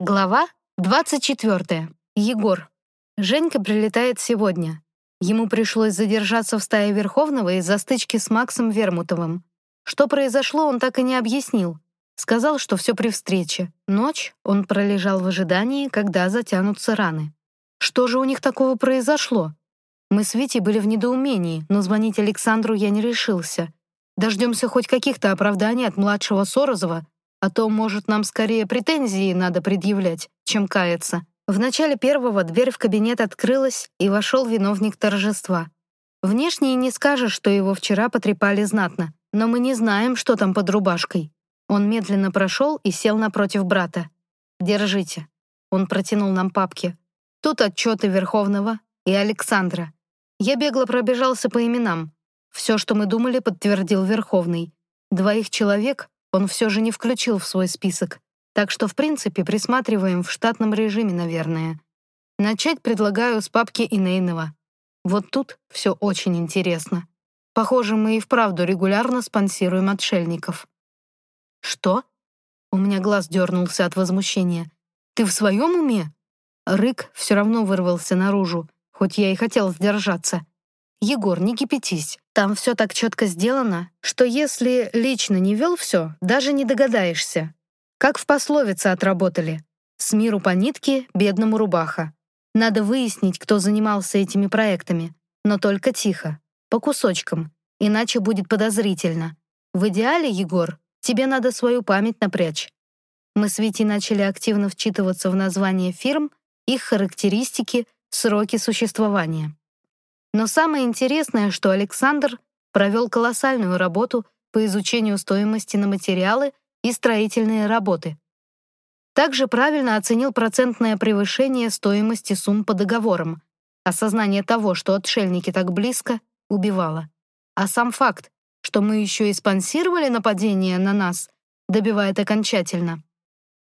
Глава 24. Егор. Женька прилетает сегодня. Ему пришлось задержаться в стае Верховного из-за стычки с Максом Вермутовым. Что произошло, он так и не объяснил. Сказал, что все при встрече. Ночь он пролежал в ожидании, когда затянутся раны. Что же у них такого произошло? Мы с Витей были в недоумении, но звонить Александру я не решился. Дождемся хоть каких-то оправданий от младшего Сорозова, а то, может, нам скорее претензии надо предъявлять, чем каяться. В начале первого дверь в кабинет открылась, и вошел виновник торжества. Внешне и не скажешь, что его вчера потрепали знатно, но мы не знаем, что там под рубашкой. Он медленно прошел и сел напротив брата. «Держите». Он протянул нам папки. Тут отчеты Верховного и Александра. Я бегло пробежался по именам. Все, что мы думали, подтвердил Верховный. Двоих человек он все же не включил в свой список, так что, в принципе, присматриваем в штатном режиме, наверное. Начать предлагаю с папки Инейного. Вот тут все очень интересно. Похоже, мы и вправду регулярно спонсируем отшельников. «Что?» У меня глаз дернулся от возмущения. «Ты в своем уме?» Рык все равно вырвался наружу, хоть я и хотел сдержаться. «Егор, не кипятись. Там все так четко сделано, что если лично не вел все, даже не догадаешься. Как в пословице отработали. «С миру по нитке, бедному рубаха». Надо выяснить, кто занимался этими проектами, но только тихо, по кусочкам, иначе будет подозрительно. В идеале, Егор, тебе надо свою память напрячь. Мы с Витей начали активно вчитываться в названия фирм, их характеристики, сроки существования. Но самое интересное, что Александр провел колоссальную работу по изучению стоимости на материалы и строительные работы. Также правильно оценил процентное превышение стоимости сумм по договорам. Осознание того, что отшельники так близко, убивало. А сам факт, что мы еще и спонсировали нападение на нас, добивает окончательно.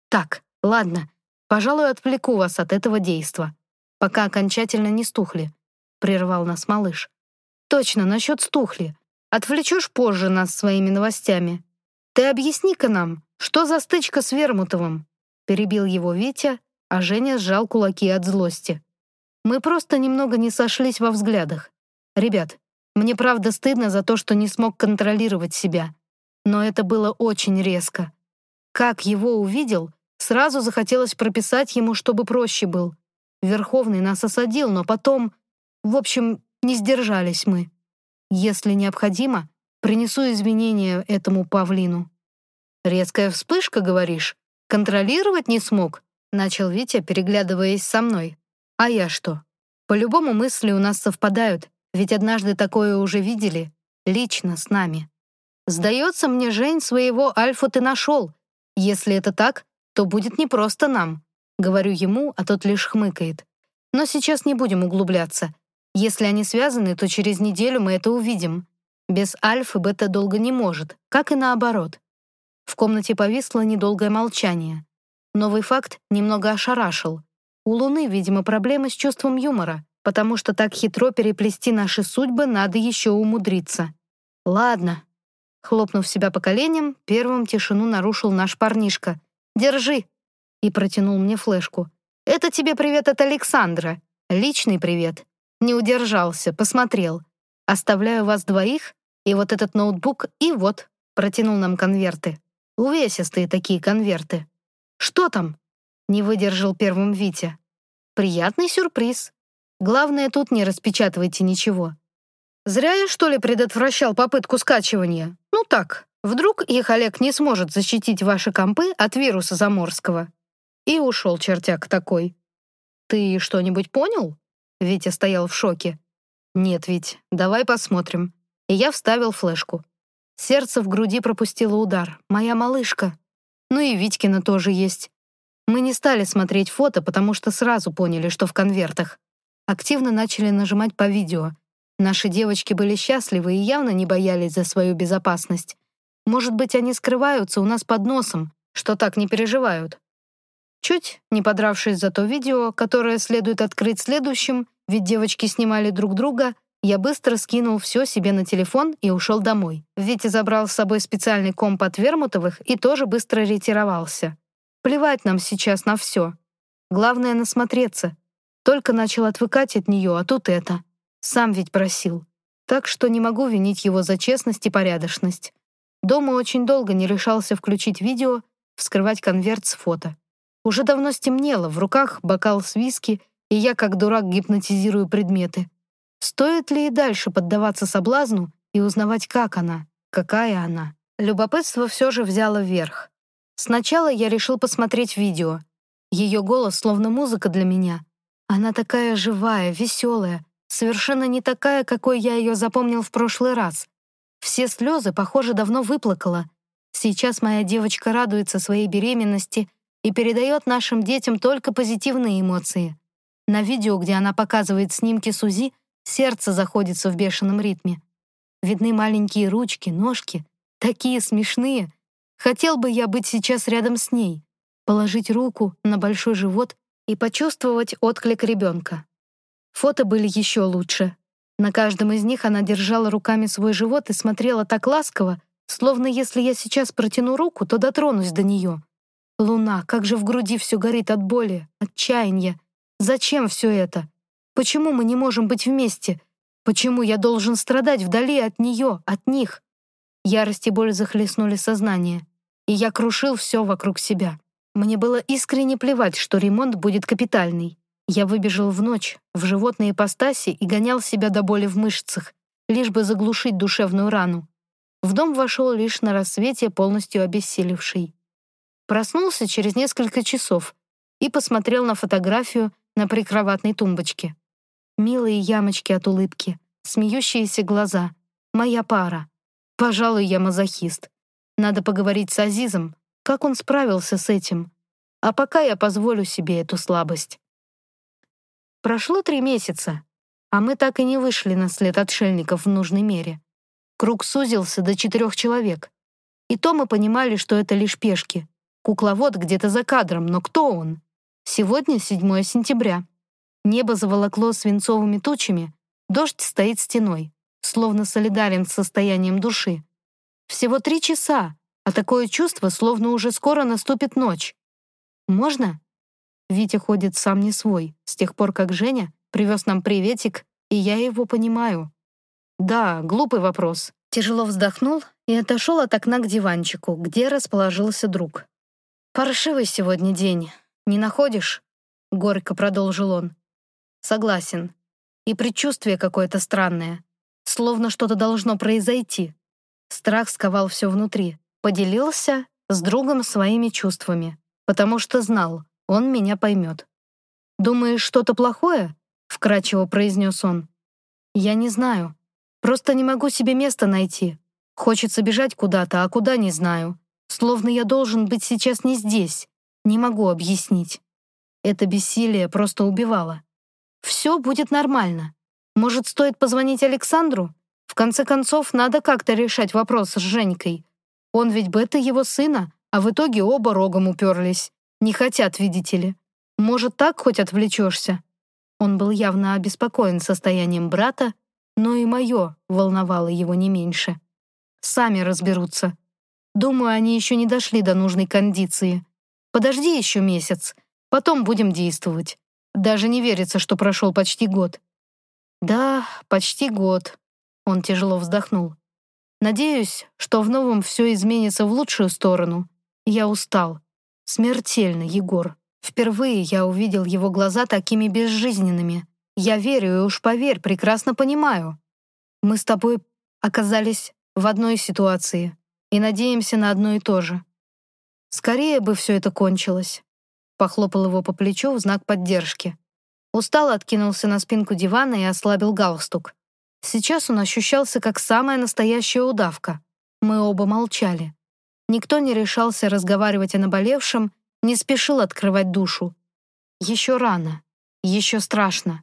Так, ладно, пожалуй, отвлеку вас от этого действа, пока окончательно не стухли. — прервал нас малыш. «Точно, насчет стухли. Отвлечешь позже нас своими новостями. Ты объясни-ка нам, что за стычка с Вермутовым?» Перебил его Витя, а Женя сжал кулаки от злости. «Мы просто немного не сошлись во взглядах. Ребят, мне правда стыдно за то, что не смог контролировать себя. Но это было очень резко. Как его увидел, сразу захотелось прописать ему, чтобы проще был. Верховный нас осадил, но потом... В общем, не сдержались мы. Если необходимо, принесу извинения этому павлину. «Резкая вспышка, говоришь? Контролировать не смог?» Начал Витя, переглядываясь со мной. «А я что? По-любому мысли у нас совпадают, ведь однажды такое уже видели. Лично с нами. Сдается мне, Жень, своего Альфу ты нашел. Если это так, то будет не просто нам. Говорю ему, а тот лишь хмыкает. Но сейчас не будем углубляться. Если они связаны, то через неделю мы это увидим. Без альфы бета долго не может, как и наоборот. В комнате повисло недолгое молчание. Новый факт немного ошарашил. У Луны, видимо, проблемы с чувством юмора, потому что так хитро переплести наши судьбы надо еще умудриться. Ладно. Хлопнув себя по коленям, первым тишину нарушил наш парнишка. «Держи!» И протянул мне флешку. «Это тебе привет от Александра. Личный привет. Не удержался, посмотрел. Оставляю вас двоих, и вот этот ноутбук, и вот. Протянул нам конверты. Увесистые такие конверты. Что там? Не выдержал первым Витя. Приятный сюрприз. Главное, тут не распечатывайте ничего. Зря я, что ли, предотвращал попытку скачивания? Ну так, вдруг их Олег не сможет защитить ваши компы от вируса заморского. И ушел чертяк такой. Ты что-нибудь понял? Витя стоял в шоке. «Нет, Вить, давай посмотрим». И я вставил флешку. Сердце в груди пропустило удар. «Моя малышка». Ну и Витькина тоже есть. Мы не стали смотреть фото, потому что сразу поняли, что в конвертах. Активно начали нажимать по видео. Наши девочки были счастливы и явно не боялись за свою безопасность. Может быть, они скрываются у нас под носом, что так не переживают. Чуть не подравшись за то видео, которое следует открыть следующим, ведь девочки снимали друг друга, я быстро скинул все себе на телефон и ушел домой. Витя забрал с собой специальный комп от Вермутовых и тоже быстро ретировался. Плевать нам сейчас на все. Главное — насмотреться. Только начал отвыкать от нее, а тут это. Сам ведь просил. Так что не могу винить его за честность и порядочность. Дома очень долго не решался включить видео, вскрывать конверт с фото. Уже давно стемнело, в руках бокал с виски, и я, как дурак, гипнотизирую предметы. Стоит ли и дальше поддаваться соблазну и узнавать, как она, какая она? Любопытство все же взяло верх. Сначала я решил посмотреть видео. Ее голос словно музыка для меня. Она такая живая, веселая, совершенно не такая, какой я ее запомнил в прошлый раз. Все слезы, похоже, давно выплакала. Сейчас моя девочка радуется своей беременности и передает нашим детям только позитивные эмоции. На видео, где она показывает снимки Сузи, сердце заходится в бешеном ритме. Видны маленькие ручки, ножки, такие смешные. Хотел бы я быть сейчас рядом с ней, положить руку на большой живот и почувствовать отклик ребенка. Фото были еще лучше. На каждом из них она держала руками свой живот и смотрела так ласково, словно если я сейчас протяну руку, то дотронусь до нее. Луна, как же в груди все горит от боли, отчаяния. Зачем все это? Почему мы не можем быть вместе? Почему я должен страдать вдали от нее, от них? Ярость и боль захлестнули сознание, и я крушил все вокруг себя. Мне было искренне плевать, что ремонт будет капитальный. Я выбежал в ночь, в животные ипостаси и гонял себя до боли в мышцах, лишь бы заглушить душевную рану. В дом вошел лишь на рассвете, полностью обессилевший. Проснулся через несколько часов и посмотрел на фотографию на прикроватной тумбочке. Милые ямочки от улыбки, смеющиеся глаза. Моя пара. Пожалуй, я мазохист. Надо поговорить с Азизом, как он справился с этим. А пока я позволю себе эту слабость. Прошло три месяца, а мы так и не вышли на след отшельников в нужной мере. Круг сузился до четырех человек. И то мы понимали, что это лишь пешки. Кукловод где-то за кадром, но кто он? Сегодня 7 сентября. Небо заволокло свинцовыми тучами, дождь стоит стеной словно солидарен с состоянием души. Всего три часа, а такое чувство, словно уже скоро наступит ночь. Можно? Витя ходит сам не свой, с тех пор, как Женя привез нам приветик, и я его понимаю. Да, глупый вопрос. Тяжело вздохнул и отошел от окна к диванчику, где расположился друг. «Паршивый сегодня день, не находишь?» — горько продолжил он. «Согласен. И предчувствие какое-то странное словно что-то должно произойти. Страх сковал все внутри. Поделился с другом своими чувствами, потому что знал, он меня поймет. «Думаешь, что-то плохое?» — вкрадчиво произнес он. «Я не знаю. Просто не могу себе места найти. Хочется бежать куда-то, а куда не знаю. Словно я должен быть сейчас не здесь. Не могу объяснить. Это бессилие просто убивало. Все будет нормально. Может, стоит позвонить Александру? В конце концов, надо как-то решать вопрос с Женькой. Он ведь бета его сына, а в итоге оба рогом уперлись. Не хотят, видите ли. Может, так хоть отвлечешься?» Он был явно обеспокоен состоянием брата, но и мое волновало его не меньше. Сами разберутся. Думаю, они еще не дошли до нужной кондиции. Подожди еще месяц, потом будем действовать. Даже не верится, что прошел почти год. «Да, почти год», — он тяжело вздохнул. «Надеюсь, что в новом все изменится в лучшую сторону. Я устал. Смертельно, Егор. Впервые я увидел его глаза такими безжизненными. Я верю и уж поверь, прекрасно понимаю. Мы с тобой оказались в одной ситуации и надеемся на одно и то же. Скорее бы все это кончилось». Похлопал его по плечу в знак поддержки. Устал откинулся на спинку дивана и ослабил галстук. Сейчас он ощущался как самая настоящая удавка. Мы оба молчали. Никто не решался разговаривать о наболевшем, не спешил открывать душу. Еще рано, еще страшно.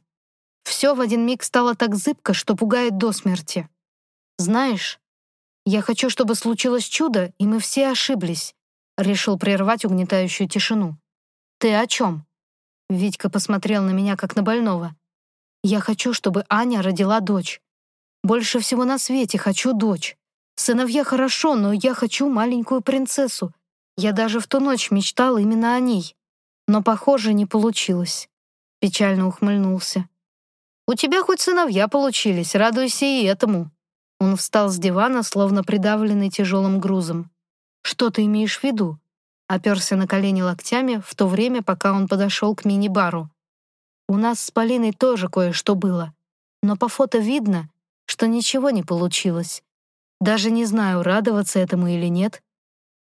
Все в один миг стало так зыбко, что пугает до смерти. Знаешь, я хочу, чтобы случилось чудо, и мы все ошиблись. Решил прервать угнетающую тишину. Ты о чем? Витька посмотрел на меня, как на больного. «Я хочу, чтобы Аня родила дочь. Больше всего на свете хочу дочь. Сыновья хорошо, но я хочу маленькую принцессу. Я даже в ту ночь мечтал именно о ней. Но, похоже, не получилось. Печально ухмыльнулся. «У тебя хоть сыновья получились, радуйся и этому». Он встал с дивана, словно придавленный тяжелым грузом. «Что ты имеешь в виду?» Оперся на колени локтями в то время, пока он подошел к мини-бару. «У нас с Полиной тоже кое-что было, но по фото видно, что ничего не получилось. Даже не знаю, радоваться этому или нет.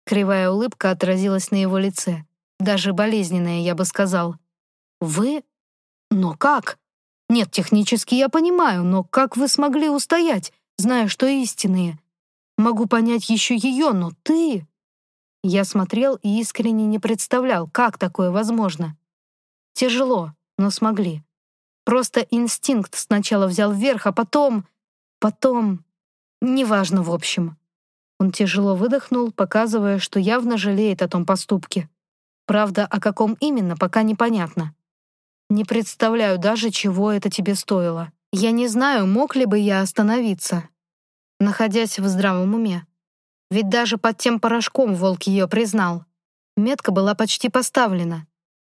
Кривая улыбка отразилась на его лице, даже болезненная, я бы сказал. «Вы? Но как? Нет, технически я понимаю, но как вы смогли устоять, зная, что истинные? Могу понять еще ее, но ты...» Я смотрел и искренне не представлял, как такое возможно. Тяжело, но смогли. Просто инстинкт сначала взял вверх, а потом... Потом... Неважно, в общем. Он тяжело выдохнул, показывая, что явно жалеет о том поступке. Правда, о каком именно, пока непонятно. Не представляю даже, чего это тебе стоило. Я не знаю, мог ли бы я остановиться, находясь в здравом уме. Ведь даже под тем порошком волк ее признал. Метка была почти поставлена.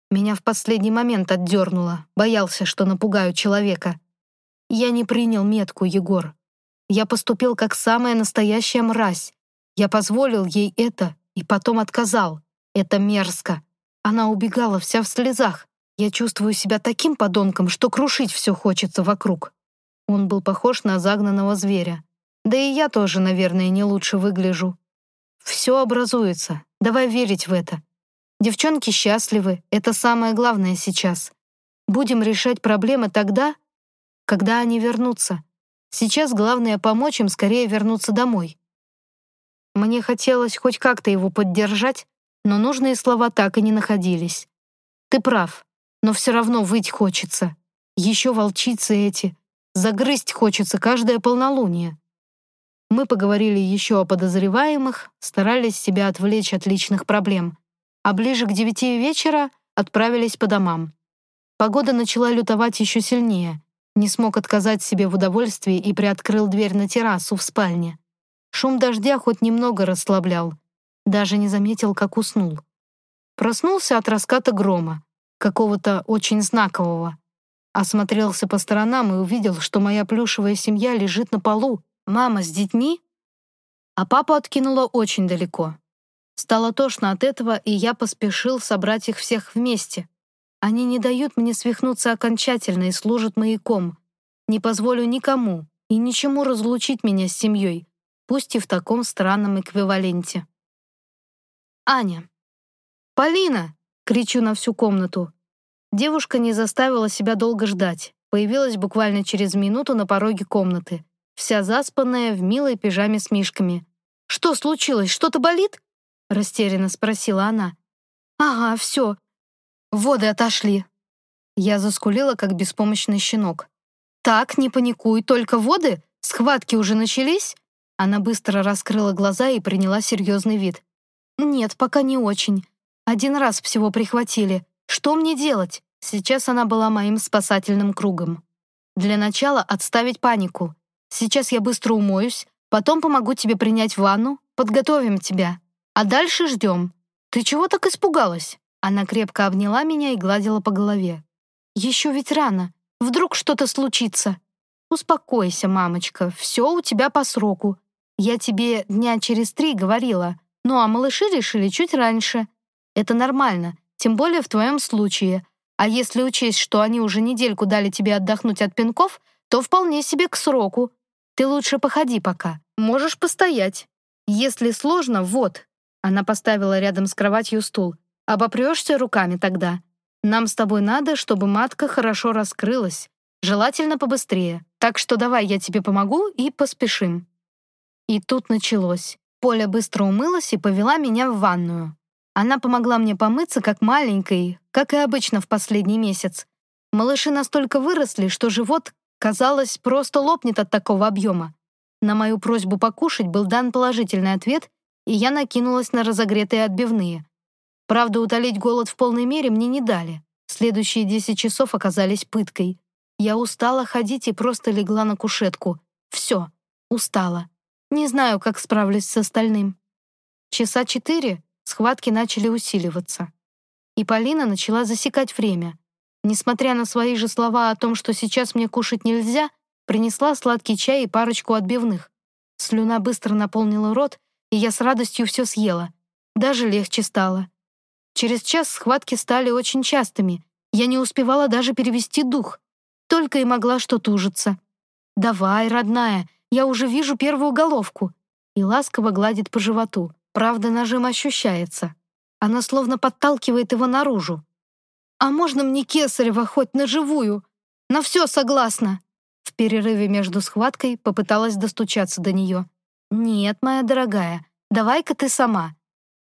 Меня в последний момент отдернуло, боялся, что напугаю человека. Я не принял метку, Егор. Я поступил как самая настоящая мразь, я позволил ей это и потом отказал. Это мерзко. Она убегала вся в слезах. Я чувствую себя таким подонком, что крушить все хочется вокруг. Он был похож на загнанного зверя. Да и я тоже, наверное, не лучше выгляжу. Все образуется. Давай верить в это. Девчонки счастливы. Это самое главное сейчас. Будем решать проблемы тогда, когда они вернутся. Сейчас главное помочь им скорее вернуться домой. Мне хотелось хоть как-то его поддержать, но нужные слова так и не находились. Ты прав, но все равно выть хочется. Еще волчицы эти. Загрызть хочется каждое полнолуние. Мы поговорили еще о подозреваемых, старались себя отвлечь от личных проблем, а ближе к девяти вечера отправились по домам. Погода начала лютовать еще сильнее. Не смог отказать себе в удовольствии и приоткрыл дверь на террасу в спальне. Шум дождя хоть немного расслаблял. Даже не заметил, как уснул. Проснулся от раската грома, какого-то очень знакового. Осмотрелся по сторонам и увидел, что моя плюшевая семья лежит на полу. Мама с детьми? А папа откинула очень далеко. Стало тошно от этого, и я поспешил собрать их всех вместе. Они не дают мне свихнуться окончательно и служат маяком. Не позволю никому и ничему разлучить меня с семьей, пусть и в таком странном эквиваленте. Аня. «Полина!» — кричу на всю комнату. Девушка не заставила себя долго ждать. Появилась буквально через минуту на пороге комнаты, вся заспанная в милой пижаме с мишками. «Что случилось? Что-то болит?» — растерянно спросила она. «Ага, все. Воды отошли». Я заскулила, как беспомощный щенок. «Так, не паникуй, только воды? Схватки уже начались?» Она быстро раскрыла глаза и приняла серьезный вид. «Нет, пока не очень. Один раз всего прихватили. Что мне делать?» Сейчас она была моим спасательным кругом. Для начала отставить панику. Сейчас я быстро умоюсь, потом помогу тебе принять ванну, подготовим тебя. А дальше ждем. Ты чего так испугалась?» Она крепко обняла меня и гладила по голове. «Еще ведь рано. Вдруг что-то случится?» «Успокойся, мамочка, все у тебя по сроку. Я тебе дня через три говорила, ну а малыши решили чуть раньше. Это нормально, тем более в твоем случае. А если учесть, что они уже недельку дали тебе отдохнуть от пинков, то вполне себе к сроку. Ты лучше походи пока. Можешь постоять. Если сложно, вот. Она поставила рядом с кроватью стул. Обопрешься руками тогда. Нам с тобой надо, чтобы матка хорошо раскрылась. Желательно побыстрее. Так что давай я тебе помогу и поспешим. И тут началось. Поля быстро умылась и повела меня в ванную. Она помогла мне помыться как маленькой, как и обычно в последний месяц. Малыши настолько выросли, что живот, казалось, просто лопнет от такого объема. На мою просьбу покушать был дан положительный ответ, и я накинулась на разогретые отбивные. Правда, утолить голод в полной мере мне не дали. Следующие 10 часов оказались пыткой. Я устала ходить и просто легла на кушетку. Все, устала. Не знаю, как справлюсь с остальным. Часа четыре Схватки начали усиливаться. И Полина начала засекать время. Несмотря на свои же слова о том, что сейчас мне кушать нельзя, принесла сладкий чай и парочку отбивных. Слюна быстро наполнила рот, и я с радостью все съела. Даже легче стало. Через час схватки стали очень частыми. Я не успевала даже перевести дух. Только и могла что тужиться. «Давай, родная, я уже вижу первую головку». И ласково гладит по животу. Правда, нажим ощущается. Она словно подталкивает его наружу. «А можно мне кесарева хоть на живую? На все согласна!» В перерыве между схваткой попыталась достучаться до нее. «Нет, моя дорогая, давай-ка ты сама.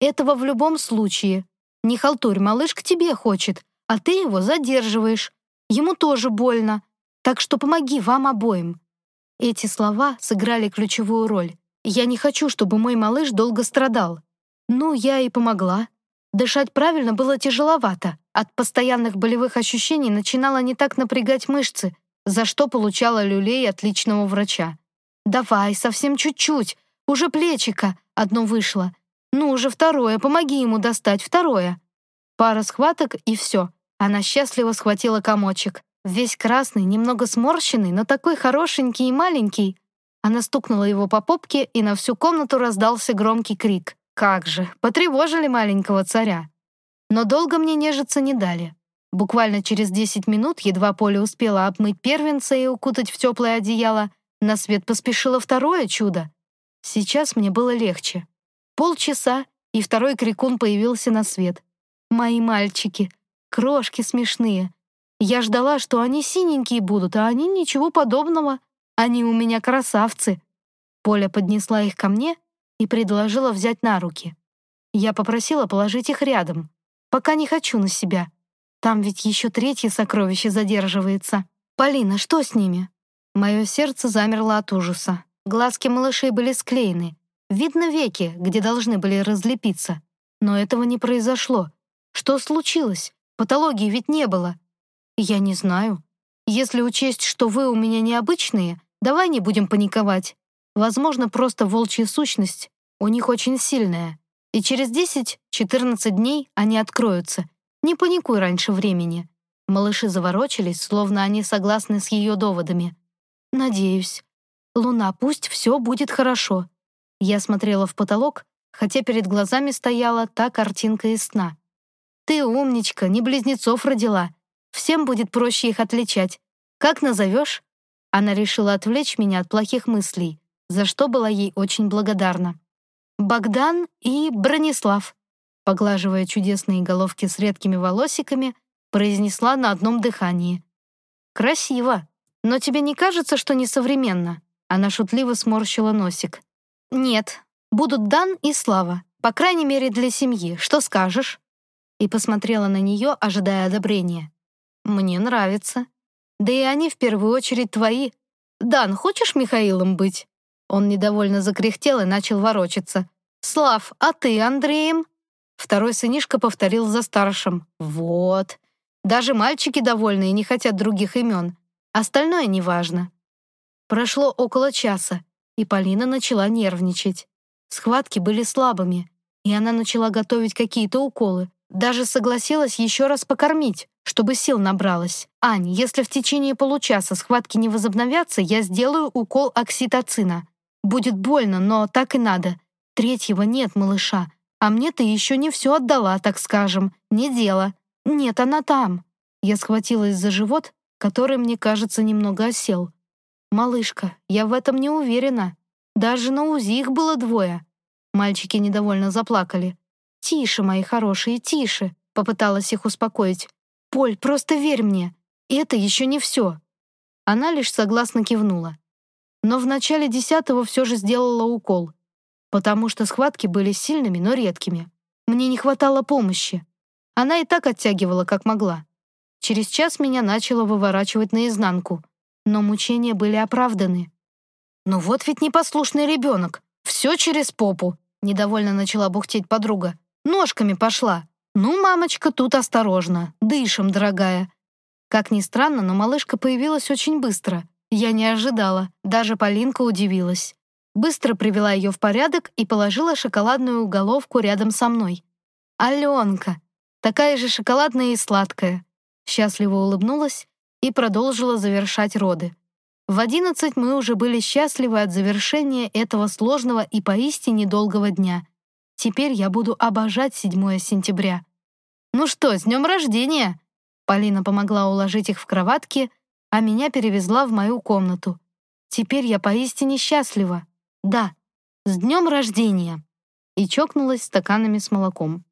Этого в любом случае. Не халтурь, малыш к тебе хочет, а ты его задерживаешь. Ему тоже больно, так что помоги вам обоим». Эти слова сыграли ключевую роль. Я не хочу, чтобы мой малыш долго страдал. Ну, я и помогла. Дышать правильно было тяжеловато. От постоянных болевых ощущений начинало не так напрягать мышцы, за что получала люлей отличного врача. «Давай, совсем чуть-чуть, уже плечика, одно вышло. Ну, уже второе, помоги ему достать, второе». Пара схваток, и все. Она счастливо схватила комочек. Весь красный, немного сморщенный, но такой хорошенький и маленький. Она стукнула его по попке, и на всю комнату раздался громкий крик. Как же, потревожили маленького царя. Но долго мне нежиться не дали. Буквально через 10 минут едва Поля успела обмыть первенца и укутать в теплое одеяло, на свет поспешило второе чудо. Сейчас мне было легче. Полчаса, и второй крикун появился на свет. Мои мальчики, крошки смешные. Я ждала, что они синенькие будут, а они ничего подобного. Они у меня красавцы. Поля поднесла их ко мне и предложила взять на руки. Я попросила положить их рядом. Пока не хочу на себя. Там ведь еще третье сокровище задерживается. Полина, что с ними? Мое сердце замерло от ужаса. Глазки малышей были склеены. Видно веки, где должны были разлепиться. Но этого не произошло. Что случилось? Патологии ведь не было. Я не знаю. Если учесть, что вы у меня необычные, давай не будем паниковать. Возможно, просто волчья сущность у них очень сильная, и через 10-14 дней они откроются. Не паникуй раньше времени. Малыши заворочились, словно они согласны с ее доводами. «Надеюсь. Луна, пусть все будет хорошо». Я смотрела в потолок, хотя перед глазами стояла та картинка из сна. «Ты умничка, не близнецов родила. Всем будет проще их отличать. Как назовешь?» Она решила отвлечь меня от плохих мыслей за что была ей очень благодарна. «Богдан и Бронислав», поглаживая чудесные головки с редкими волосиками, произнесла на одном дыхании. «Красиво, но тебе не кажется, что несовременно?» Она шутливо сморщила носик. «Нет, будут Дан и Слава, по крайней мере для семьи. Что скажешь?» И посмотрела на нее, ожидая одобрения. «Мне нравится. Да и они в первую очередь твои. Дан, хочешь Михаилом быть?» Он недовольно закряхтел и начал ворочаться. «Слав, а ты Андреем?» Второй сынишка повторил за старшим. «Вот. Даже мальчики довольны и не хотят других имен. Остальное неважно». Прошло около часа, и Полина начала нервничать. Схватки были слабыми, и она начала готовить какие-то уколы. Даже согласилась еще раз покормить, чтобы сил набралась. «Ань, если в течение получаса схватки не возобновятся, я сделаю укол окситоцина. Будет больно, но так и надо. Третьего нет, малыша. А мне ты еще не все отдала, так скажем. Не дело. Нет, она там. Я схватилась за живот, который, мне кажется, немного осел. «Малышка, я в этом не уверена. Даже на УЗИ их было двое». Мальчики недовольно заплакали. «Тише, мои хорошие, тише», — попыталась их успокоить. «Поль, просто верь мне. Это еще не все». Она лишь согласно кивнула но в начале десятого все же сделала укол, потому что схватки были сильными, но редкими. Мне не хватало помощи. Она и так оттягивала, как могла. Через час меня начало выворачивать наизнанку, но мучения были оправданы. «Ну вот ведь непослушный ребенок, все через попу», недовольно начала бухтеть подруга. «Ножками пошла. Ну, мамочка, тут осторожно, дышим, дорогая». Как ни странно, но малышка появилась очень быстро — я не ожидала, даже Полинка удивилась. Быстро привела ее в порядок и положила шоколадную головку рядом со мной. Аленка! Такая же шоколадная и сладкая!» Счастливо улыбнулась и продолжила завершать роды. В одиннадцать мы уже были счастливы от завершения этого сложного и поистине долгого дня. Теперь я буду обожать 7 сентября. «Ну что, с днем рождения!» Полина помогла уложить их в кроватки, а меня перевезла в мою комнату. Теперь я поистине счастлива. Да, с днем рождения!» И чокнулась стаканами с молоком.